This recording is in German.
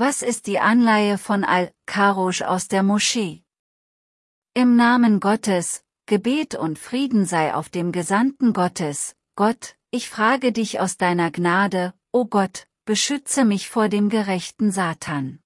Was ist die Anleihe von Al-Karosh aus der Moschee? Im Namen Gottes, Gebet und Frieden sei auf dem Gesandten Gottes, Gott, ich frage dich aus deiner Gnade, o Gott, beschütze mich vor dem gerechten Satan.